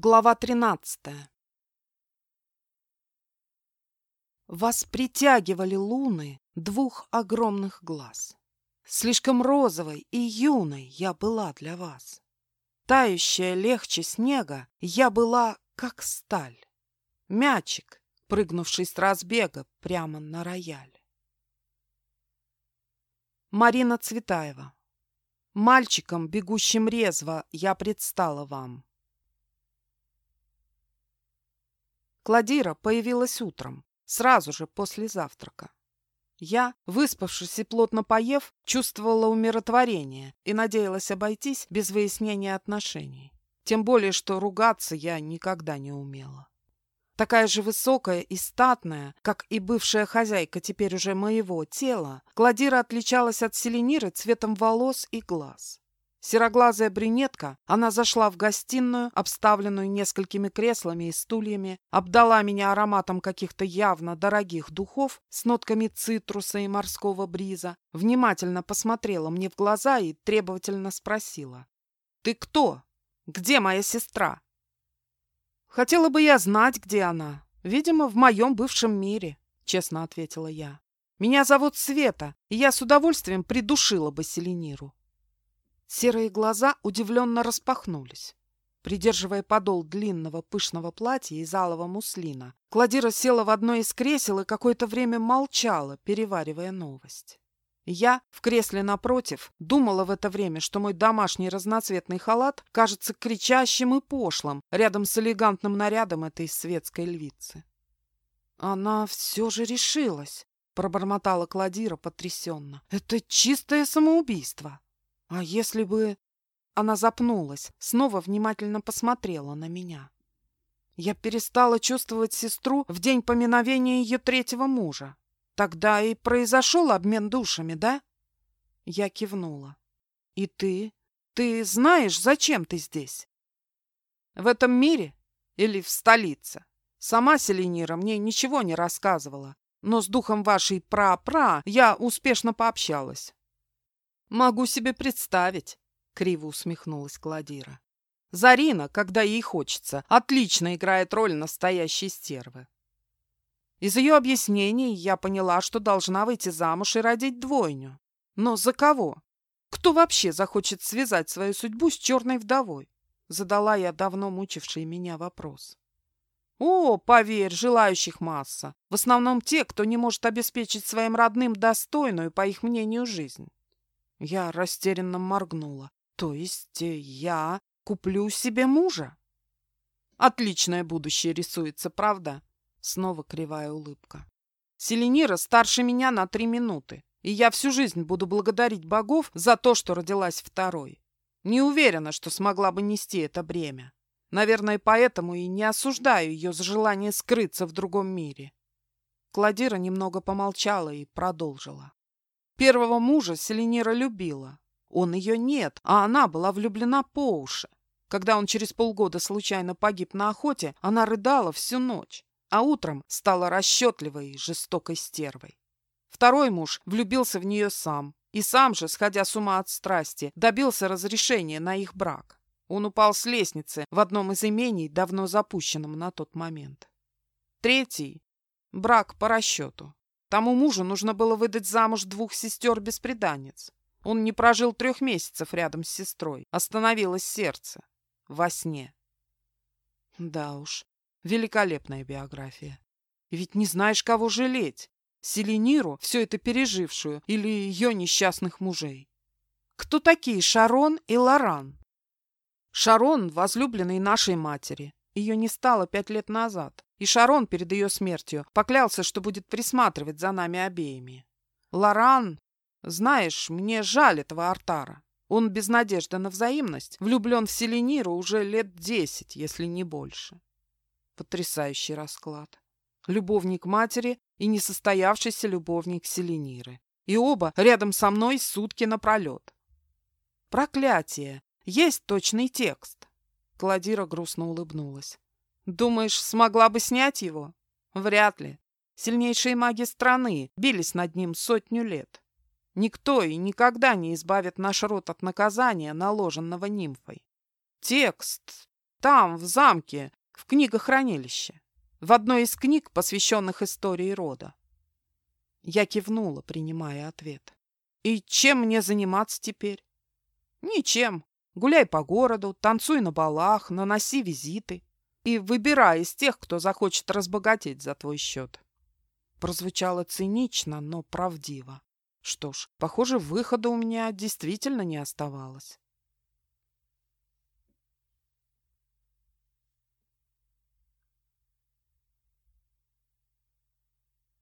Глава 13 Вас притягивали луны двух огромных глаз. Слишком розовой и юной я была для вас. Тающая легче снега, я была как сталь. Мячик, прыгнувший с разбега прямо на рояль. Марина Цветаева Мальчиком, бегущим резво, я предстала вам. Кладира появилась утром, сразу же после завтрака. Я, выспавшись и плотно поев, чувствовала умиротворение и надеялась обойтись без выяснения отношений. Тем более, что ругаться я никогда не умела. Такая же высокая и статная, как и бывшая хозяйка теперь уже моего тела, Кладира отличалась от Селениры цветом волос и глаз. Сероглазая брюнетка, она зашла в гостиную, обставленную несколькими креслами и стульями, обдала меня ароматом каких-то явно дорогих духов с нотками цитруса и морского бриза, внимательно посмотрела мне в глаза и требовательно спросила. «Ты кто? Где моя сестра?» «Хотела бы я знать, где она. Видимо, в моем бывшем мире», — честно ответила я. «Меня зовут Света, и я с удовольствием придушила бы Селениру». Серые глаза удивленно распахнулись. Придерживая подол длинного пышного платья из алого муслина, Кладира села в одно из кресел и какое-то время молчала, переваривая новость. Я в кресле напротив думала в это время, что мой домашний разноцветный халат кажется кричащим и пошлым рядом с элегантным нарядом этой светской львицы. «Она все же решилась», — пробормотала Кладира потрясенно. «Это чистое самоубийство». А если бы... Она запнулась, снова внимательно посмотрела на меня. Я перестала чувствовать сестру в день поминовения ее третьего мужа. Тогда и произошел обмен душами, да? Я кивнула. И ты? Ты знаешь, зачем ты здесь? В этом мире или в столице? Сама Селенира мне ничего не рассказывала, но с духом вашей пра-пра я успешно пообщалась. «Могу себе представить», — криво усмехнулась Кладира. «Зарина, когда ей хочется, отлично играет роль настоящей стервы. Из ее объяснений я поняла, что должна выйти замуж и родить двойню. Но за кого? Кто вообще захочет связать свою судьбу с черной вдовой? Задала я давно мучивший меня вопрос. О, поверь, желающих масса. В основном те, кто не может обеспечить своим родным достойную, по их мнению, жизнь. Я растерянно моргнула. То есть э, я куплю себе мужа? Отличное будущее рисуется, правда? Снова кривая улыбка. Селенира старше меня на три минуты, и я всю жизнь буду благодарить богов за то, что родилась второй. Не уверена, что смогла бы нести это бремя. Наверное, поэтому и не осуждаю ее за желание скрыться в другом мире. Кладира немного помолчала и продолжила. Первого мужа Селенира любила. Он ее нет, а она была влюблена по уши. Когда он через полгода случайно погиб на охоте, она рыдала всю ночь, а утром стала расчетливой и жестокой стервой. Второй муж влюбился в нее сам, и сам же, сходя с ума от страсти, добился разрешения на их брак. Он упал с лестницы в одном из имений, давно запущенном на тот момент. Третий – брак по расчету. Тому мужу нужно было выдать замуж двух сестер-беспреданниц. Он не прожил трех месяцев рядом с сестрой. Остановилось сердце. Во сне. Да уж, великолепная биография. Ведь не знаешь, кого жалеть. Селениру, все это пережившую, или ее несчастных мужей. Кто такие Шарон и Лоран? Шарон – возлюбленный нашей матери. Ее не стало пять лет назад. И Шарон перед ее смертью поклялся, что будет присматривать за нами обеими. Лоран, знаешь, мне жаль этого Артара. Он без надежды на взаимность влюблен в Селениру уже лет десять, если не больше. Потрясающий расклад. Любовник матери и несостоявшийся любовник Селениры. И оба рядом со мной сутки напролет. Проклятие! Есть точный текст. Кладира грустно улыбнулась. Думаешь, смогла бы снять его? Вряд ли. Сильнейшие маги страны бились над ним сотню лет. Никто и никогда не избавит наш род от наказания, наложенного нимфой. Текст. Там, в замке, в книгохранилище. В одной из книг, посвященных истории рода. Я кивнула, принимая ответ. И чем мне заниматься теперь? Ничем. Гуляй по городу, танцуй на балах, наноси визиты. И выбирай из тех, кто захочет разбогатеть за твой счет. Прозвучало цинично, но правдиво. Что ж, похоже, выхода у меня действительно не оставалось.